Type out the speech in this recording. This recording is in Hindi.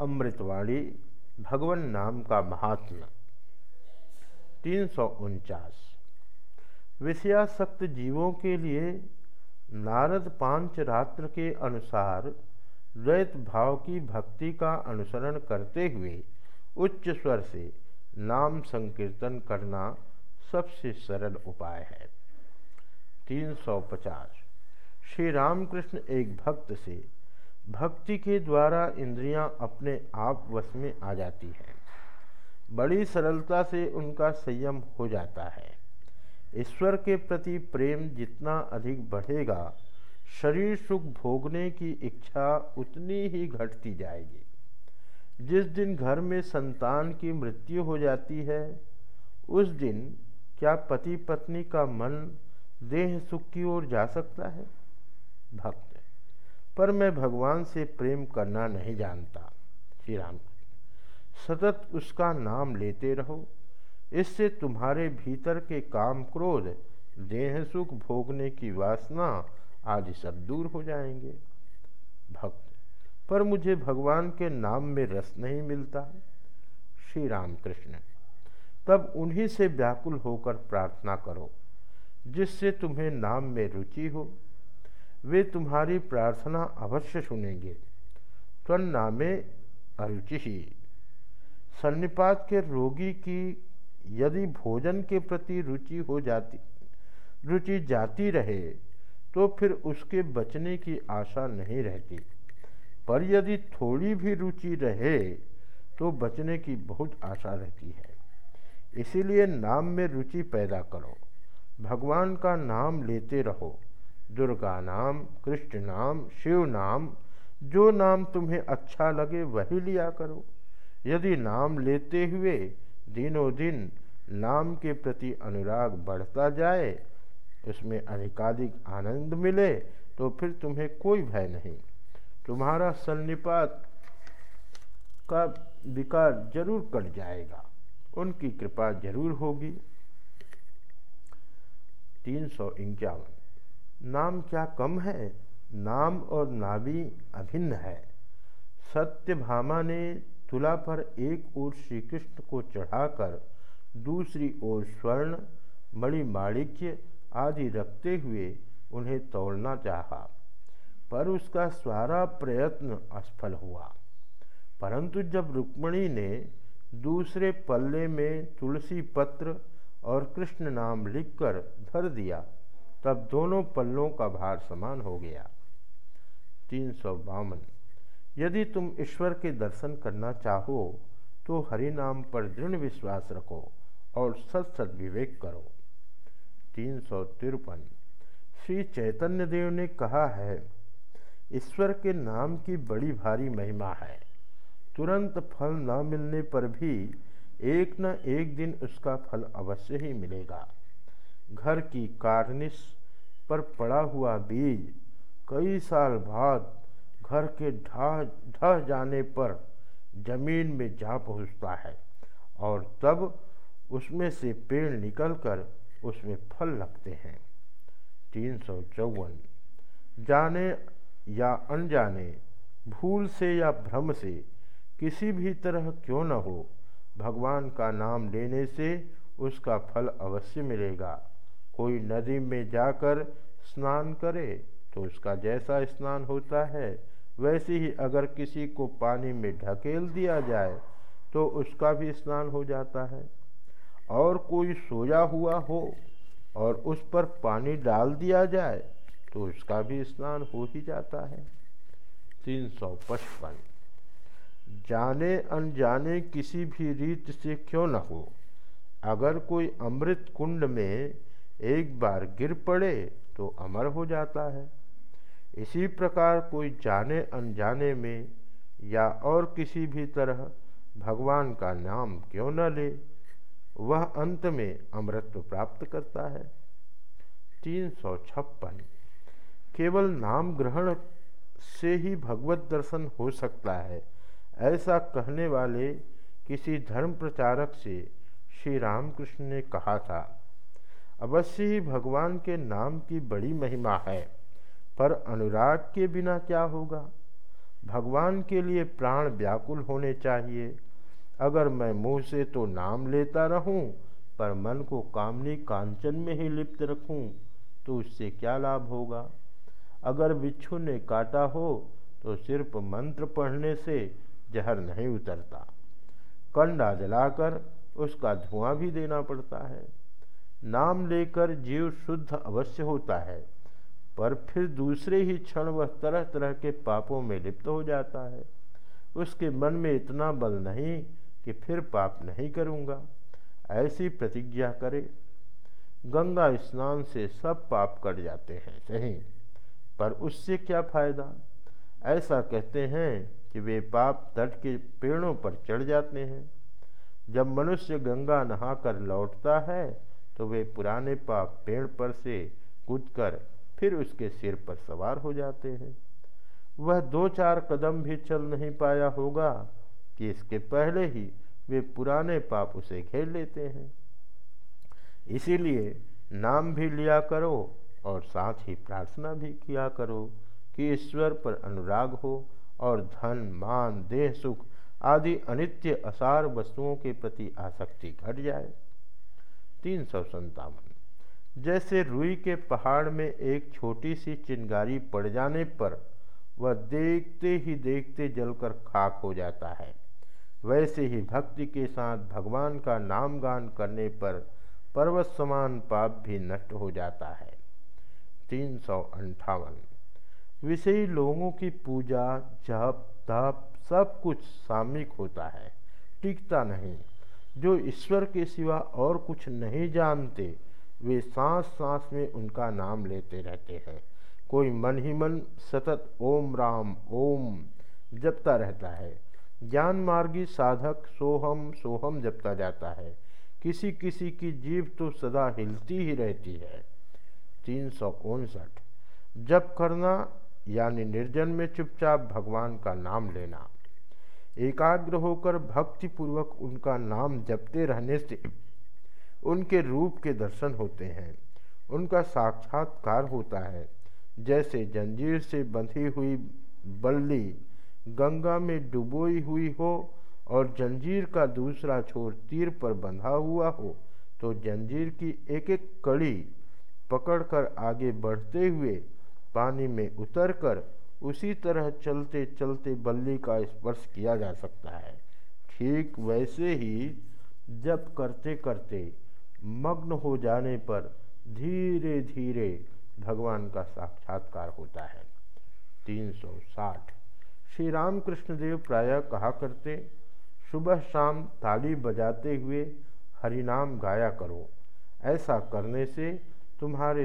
अमृतवाणी, भगवान नाम का महात्मा। तीन सौ उनचास। विषयासक्त जीवों के लिए नारद पाँच रात्र के अनुसार द्वैत भाव की भक्ति का अनुसरण करते हुए उच्च स्वर से नाम संकीर्तन करना सबसे सरल उपाय है। तीन सौ पचास। श्री रामकृष्ण एक भक्त से भक्ति के द्वारा इंद्रियाँ अपने आप वश में आ जाती हैं। बड़ी सरलता से उनका संयम हो जाता है। ईश्वर के प्रति प्रेम जितना अधिक बढ़ेगा, शरीर सुख भोगने की इच्छा उतनी ही घटती जाएगी। जिस दिन घर में संतान की मृत्यु हो जाती है, उस दिन क्या पति पत्नी का मन देह सुख की ओर जा सकता है? भक्त पर मैं भगवान से प्रेम करना नहीं जानता। श्री राम, सतत उसका नाम लेते रहो। इससे तुम्हारे भीतर के काम क्रोध, देह सुख भोगने की वासना आदि सब दूर हो जाएँगे। भक्त, पर मुझे भगवान के नाम में रस नहीं मिलता। श्री राम कृष्ण तब उन्हीं से व्याकुल होकर प्रार्थना करो, जिससे तुम्हें नाम में रुचि हो। वे तुम्हारी प्रार्थना अवश्य सुनेंगे। त्वन नामे अरुचि। ही सन्निपात के रोगी की यदि भोजन के प्रति रुचि हो जाती, रुचि जाती रहे तो फिर उसके बचने की आशा नहीं रहती। पर यदि थोड़ी भी रुचि रहे तो बचने की बहुत आशा रहती है। इसीलिए नाम में रुचि पैदा करो। भगवान का नाम लेते रहो। दुर्गा नाम कृष्ण नाम शिव नाम जो नाम तुम्हें अच्छा लगे वही लिया करो। यदि नाम लेते हुए दिनों दिन नाम के प्रति अनुराग बढ़ता जाए, उसमें अधिकाधिक आनंद मिले तो फिर तुम्हें कोई भय नहीं। तुम्हारा सन्निपात का विकार ज़रूर कट जाएगा। उनकी कृपा ज़रूर होगी। तीन सौ इक्यावन। नाम क्या कम है? नाम और नाभि अभिन्न है। सत्य भामा ने तुला पर एक ओर श्री कृष्ण को चढ़ाकर दूसरी ओर स्वर्ण, मणि माणिक्य आदि रखते हुए उन्हें तोड़ना चाहा, पर उसका सारा प्रयत्न असफल हुआ। परंतु जब रुक्मणी ने दूसरे पल्ले में तुलसी पत्र और कृष्ण नाम लिखकर धर दिया तब दोनों पल्लों का भार समान हो गया। तीन सौ बावन। यदि तुम ईश्वर के दर्शन करना चाहो तो हरि नाम पर दृढ़ विश्वास रखो और सत सत विवेक करो। तीन सौ तिरपन। श्री चैतन्य देव ने कहा है, ईश्वर के नाम की बड़ी भारी महिमा है। तुरंत फल न मिलने पर भी एक न एक दिन उसका फल अवश्य ही मिलेगा। घर की कारनिश पर पड़ा हुआ बीज कई साल बाद घर के ढह ढह जाने पर ज़मीन में जा पहुँचता है और तब उसमें से पेड़ निकलकर उसमें फल लगते हैं। तीन सौ चौवन। जाने या अनजाने, भूल से या भ्रम से, किसी भी तरह क्यों न हो, भगवान का नाम लेने से उसका फल अवश्य मिलेगा। कोई नदी में जाकर स्नान करे तो उसका जैसा स्नान होता है, वैसे ही अगर किसी को पानी में ढकेल दिया जाए तो उसका भी स्नान हो जाता है। और कोई सोया हुआ हो और उस पर पानी डाल दिया जाए तो उसका भी स्नान हो ही जाता है। तीन सौ पचपन। जाने अनजाने किसी भी रीत से क्यों न हो। अगर कोई अमृत कुंड में एक बार गिर पड़े तो अमर हो जाता है। इसी प्रकार कोई जाने अनजाने में या और किसी भी तरह भगवान का नाम क्यों न ले, वह अंत में अमृत्व प्राप्त करता है। तीन सौ छप्पन। केवल नाम ग्रहण से ही भगवत दर्शन हो सकता है, ऐसा कहने वाले किसी धर्म प्रचारक से श्री रामकृष्ण ने कहा था। अवश्य ही भगवान के नाम की बड़ी महिमा है, पर अनुराग के बिना क्या होगा? भगवान के लिए प्राण व्याकुल होने चाहिए। अगर मैं मुँह से तो नाम लेता रहूँ, पर मन को कामनी कांचन में ही लिप्त रखूँ तो उससे क्या लाभ होगा? अगर बिच्छू ने काटा हो तो सिर्फ़ मंत्र पढ़ने से जहर नहीं उतरता। कंडा जलाकर उसका धुआँ भी देना पड़ता है। नाम लेकर जीव शुद्ध अवश्य होता है, पर फिर दूसरे ही क्षण वह तरह तरह के पापों में लिप्त हो जाता है। उसके मन में इतना बल नहीं कि फिर पाप नहीं करूँगा। ऐसी प्रतिज्ञा करे। गंगा स्नान से सब पाप कट जाते हैं, सही। पर उससे क्या फ़ायदा? ऐसा कहते हैं कि वे पाप तट के पेड़ों पर चढ़ जाते हैं। जब मनुष्य गंगा नहाकर लौटता है तो वे पुराने पाप पेड़ पर से कूदकर फिर उसके सिर पर सवार हो जाते हैं। वह दो चार कदम भी चल नहीं पाया होगा कि इसके पहले ही वे पुराने पाप उसे घेर लेते हैं। इसीलिए नाम भी लिया करो और साथ ही प्रार्थना भी किया करो कि ईश्वर पर अनुराग हो और धन, मान, देह, सुख आदि अनित्य असार वस्तुओं के प्रति आसक्ति घट जाए। तीन सौ संतावन जैसे रुई के पहाड़ में एक छोटी सी चिंगारी पड़ जाने पर वह देखते ही देखते जलकर खाक हो जाता है। वैसे ही भक्ति के साथ भगवान का नाम गान करने पर पर्वत समान पाप भी नष्ट हो जाता है। तीन सौ अंठावन। विषयी लोगों की पूजा, जप, तप सब कुछ सामयिक होता है। टिकता नहीं। जो ईश्वर के सिवा और कुछ नहीं जानते, वे सांस सांस में उनका नाम लेते रहते हैं। कोई मन ही मन सतत ओम राम, ओम जपता रहता है। ज्ञान मार्गी साधक सोहम सोहम जपता जाता है। किसी किसी की जीव तो सदा हिलती ही रहती है। तीन सौ उनसठ। जप करना, यानी निर्जन में चुपचाप भगवान का नाम लेना। एकाग्र होकर भक्तिपूर्वक उनका नाम जपते रहने से उनके रूप के दर्शन होते हैं। उनका साक्षात्कार होता है। जैसे जंजीर से बंधी हुई बल्ली गंगा में डुबोई हुई हो और जंजीर का दूसरा छोर तीर पर बंधा हुआ हो तो जंजीर की एक एक कड़ी पकड़कर आगे बढ़ते हुए पानी में उतरकर उसी तरह चलते चलते बल्ली का स्पर्श किया जा सकता है। ठीक वैसे ही जब करते करते मग्न हो जाने पर धीरे धीरे भगवान का साक्षात्कार होता है। 360 श्री रामकृष्ण देव प्रायः कहा करते, सुबह शाम ताली बजाते हुए हरिनाम गाया करो। ऐसा करने से तुम्हारे